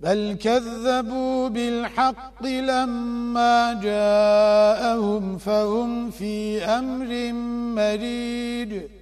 بل كذبوا بالحق لما جاءهم فهم في أمر مريد.